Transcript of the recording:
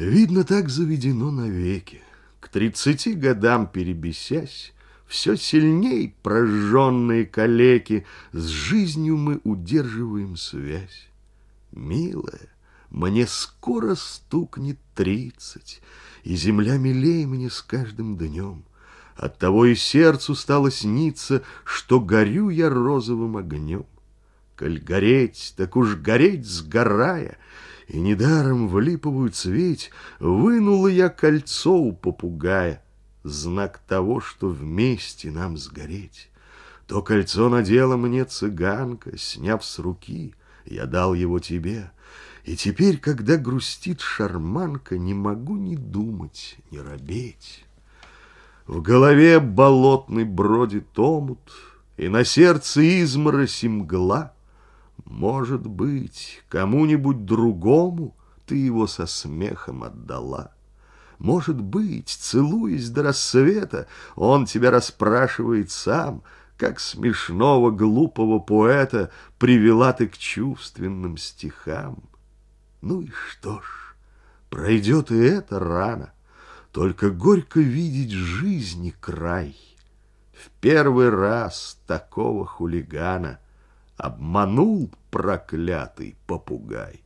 Видно, так заведено навеки. К тридцати годам перебесясь, все сильней прожженные калеки, С жизнью мы удерживаем связь. Милая, мне скоро стукнет тридцать, И земля милей мне с каждым днем. Оттого и сердцу стало сниться, Что горю я розовым огнем. Коль гореть, так уж гореть сгорая, И недаром в липовую цветь Вынула я кольцо у попугая, Знак того, что вместе нам сгореть. То кольцо надела мне цыганка, Сняв с руки, я дал его тебе. И теперь, когда грустит шарманка, Не могу ни думать, ни робеть. В голове болотный бродит омут, И на сердце изморозь мгла. Может быть, кому-нибудь другому Ты его со смехом отдала. Может быть, целуясь до рассвета, Он тебя расспрашивает сам, Как смешного глупого поэта Привела ты к чувственным стихам. Ну и что ж, пройдет и это рано, Только горько видеть жизни край. В первый раз такого хулигана Обманул проклятый попугай.